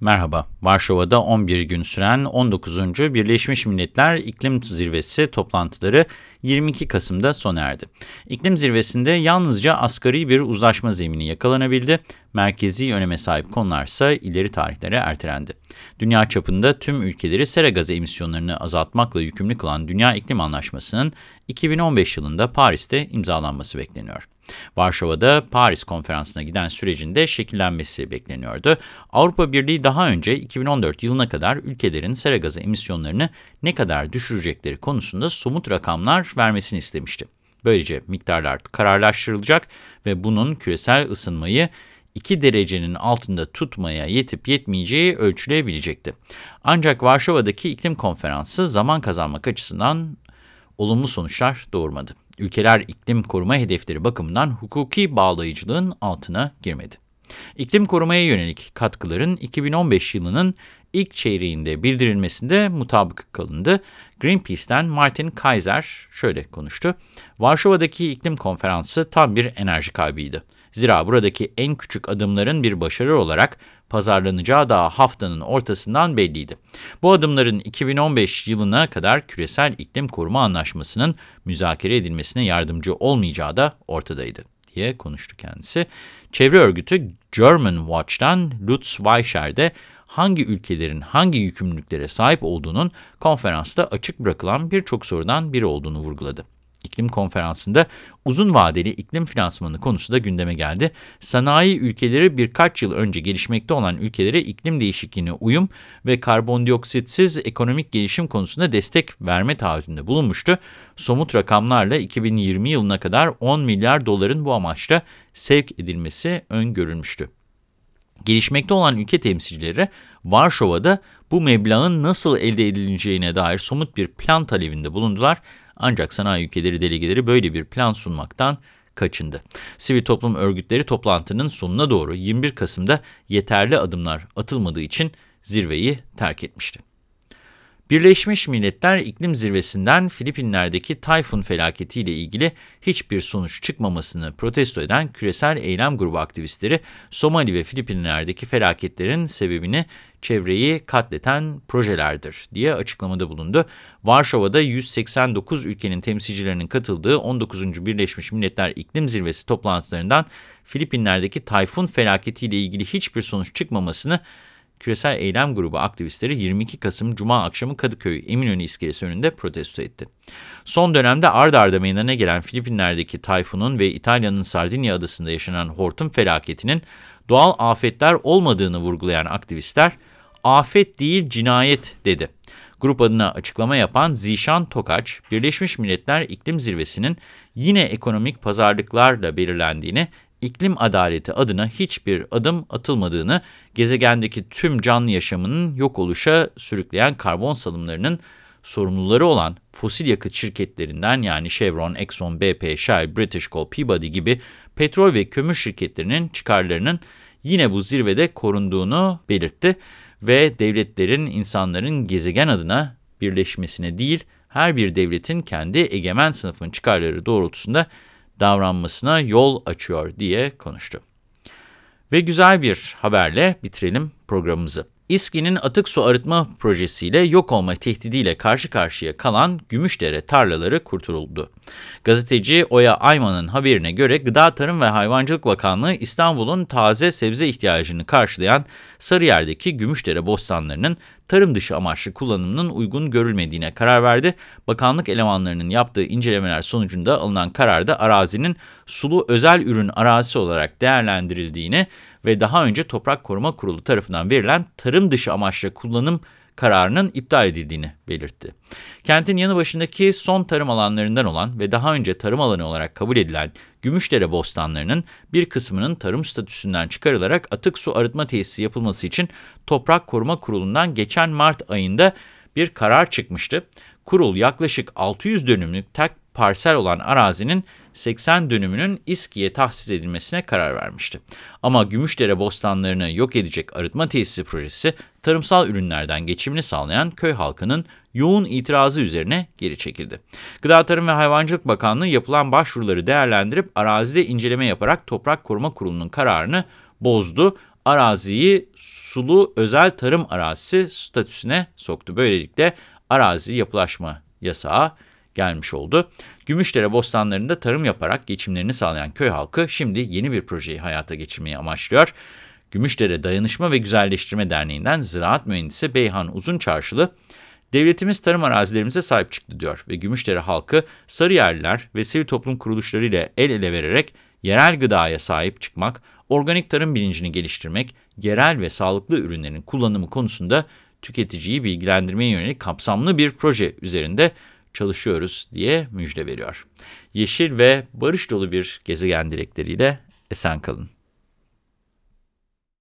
Merhaba, Varşova'da 11 gün süren 19. Birleşmiş Milletler İklim Zirvesi toplantıları 22 Kasım'da sona erdi. İklim zirvesinde yalnızca asgari bir uzlaşma zemini yakalanabildi, merkezi öneme sahip konularsa ileri tarihlere ertelendi. Dünya çapında tüm ülkeleri sera gazı emisyonlarını azaltmakla yükümlü kılan Dünya İklim Anlaşması'nın 2015 yılında Paris'te imzalanması bekleniyor. Varşova'da Paris Konferansı'na giden sürecinde şekillenmesi bekleniyordu. Avrupa Birliği daha önce 2014 yılına kadar ülkelerin sera gazı emisyonlarını ne kadar düşürecekleri konusunda somut rakamlar vermesini istemişti. Böylece miktarlar kararlaştırılacak ve bunun küresel ısınmayı 2 derecenin altında tutmaya yetip yetmeyeceği ölçülebilecekti. Ancak Varşova'daki iklim konferansı zaman kazanmak açısından olumlu sonuçlar doğurmadı ülkeler iklim koruma hedefleri bakımından hukuki bağlayıcılığın altına girmedi. İklim korumaya yönelik katkıların 2015 yılının ilk çeyreğinde bildirilmesinde mutabık kalındı. Greenpeace'ten Martin Kaiser şöyle konuştu. Varşova'daki iklim konferansı tam bir enerji kaybıydı. Zira buradaki en küçük adımların bir başarı olarak pazarlanacağı daha haftanın ortasından belliydi. Bu adımların 2015 yılına kadar küresel iklim koruma anlaşmasının müzakere edilmesine yardımcı olmayacağı da ortadaydı diye konuştu kendisi. Çevre örgütü German Watch'tan Lutz Weischer de hangi ülkelerin hangi yükümlülüklere sahip olduğunun konferansta açık bırakılan birçok sorudan biri olduğunu vurguladı. İklim konferansında uzun vadeli iklim finansmanı konusu da gündeme geldi. Sanayi ülkeleri birkaç yıl önce gelişmekte olan ülkelere iklim değişikliğine uyum ve karbondioksitsiz ekonomik gelişim konusunda destek verme taahhütünde bulunmuştu. Somut rakamlarla 2020 yılına kadar 10 milyar doların bu amaçla sevk edilmesi öngörülmüştü. Gelişmekte olan ülke temsilcileri Varşova'da bu meblağın nasıl elde edileceğine dair somut bir plan talebinde bulundular. Ancak sanayi ülkeleri delegeleri böyle bir plan sunmaktan kaçındı. Sivil toplum örgütleri toplantının sonuna doğru 21 Kasım'da yeterli adımlar atılmadığı için zirveyi terk etmişti. Birleşmiş Milletler İklim Zirvesi'nden Filipinler'deki tayfun felaketiyle ilgili hiçbir sonuç çıkmamasını protesto eden küresel eylem grubu aktivistleri Somali ve Filipinler'deki felaketlerin sebebini çevreyi katleten projelerdir diye açıklamada bulundu. Varşova'da 189 ülkenin temsilcilerinin katıldığı 19. Birleşmiş Milletler İklim Zirvesi toplantılarından Filipinler'deki tayfun felaketiyle ilgili hiçbir sonuç çıkmamasını Küresel Eylem Grubu aktivistleri 22 Kasım Cuma akşamı Kadıköy Eminönü iskelesi önünde protesto etti. Son dönemde ard arda meydana gelen Filipinler'deki tayfunun ve İtalya'nın Sardinya adasında yaşanan hortum felaketinin doğal afetler olmadığını vurgulayan aktivistler, afet değil cinayet dedi. Grup adına açıklama yapan Zişan Tokaç, Birleşmiş Milletler İklim Zirvesi'nin yine ekonomik pazarlıklarla belirlendiğini iklim adaleti adına hiçbir adım atılmadığını, gezegendeki tüm canlı yaşamının yok oluşa sürükleyen karbon salımlarının sorumluları olan fosil yakıt şirketlerinden yani Chevron, Exxon, BP, Shell, British Coal, Peabody gibi petrol ve kömür şirketlerinin çıkarlarının yine bu zirvede korunduğunu belirtti ve devletlerin insanların gezegen adına birleşmesine değil, her bir devletin kendi egemen sınıfın çıkarları doğrultusunda davranmasına yol açıyor diye konuştu. Ve güzel bir haberle bitirelim programımızı. İSKİ'nin atık su arıtma projesiyle yok olma tehdidiyle karşı karşıya kalan Gümüşdere tarlaları kurtuldu. Gazeteci Oya Ayman'ın haberine göre Gıda Tarım ve Hayvancılık Bakanlığı İstanbul'un taze sebze ihtiyacını karşılayan Sarıyer'deki Gümüşdere bostanlarının tarım dışı amaçlı kullanımının uygun görülmediğine karar verdi. Bakanlık elemanlarının yaptığı incelemeler sonucunda alınan kararda arazinin sulu özel ürün arazisi olarak değerlendirildiğini ve daha önce Toprak Koruma Kurulu tarafından verilen tarım dışı amaçlı kullanım kararının iptal edildiğini belirtti. Kentin yanı başındaki son tarım alanlarından olan ve daha önce tarım alanı olarak kabul edilen Gümüşdere bostanlarının bir kısmının tarım statüsünden çıkarılarak atık su arıtma tesisi yapılması için Toprak Koruma Kurulu'ndan geçen Mart ayında bir karar çıkmıştı. Kurul yaklaşık 600 dönümlük tek parsel olan arazinin 80 dönümünün İSKİ'ye tahsis edilmesine karar vermişti. Ama Gümüşdere bostanlarını yok edecek arıtma tesisi projesi tarımsal ürünlerden geçimini sağlayan köy halkının yoğun itirazı üzerine geri çekildi. Gıda Tarım ve Hayvancılık Bakanlığı yapılan başvuruları değerlendirip arazide inceleme yaparak Toprak Koruma Kurulu'nun kararını bozdu. araziyi sulu özel tarım arazisi statüsüne soktu. Böylelikle arazi yapılaşma yasağı gelmiş oldu. Gümüşdere bostanlarında tarım yaparak geçimlerini sağlayan köy halkı şimdi yeni bir projeyi hayata geçirmeyi amaçlıyor. Gümüşdere Dayanışma ve Güzelleştirme Derneği'nden ziraat mühendisi Beyhan Uzunçarşılı, devletimiz tarım arazilerimize sahip çıktı diyor ve Gümüşdere halkı Sarıyerliler ve sivil toplum kuruluşları ile el ele vererek yerel gıdaya sahip çıkmak, organik tarım bilincini geliştirmek, yerel ve sağlıklı ürünlerin kullanımı konusunda tüketiciyi bilgilendirmeye yönelik kapsamlı bir proje üzerinde çalışıyoruz diye müjde veriyor. Yeşil ve barış dolu bir gezegen dilekleriyle esen kalın.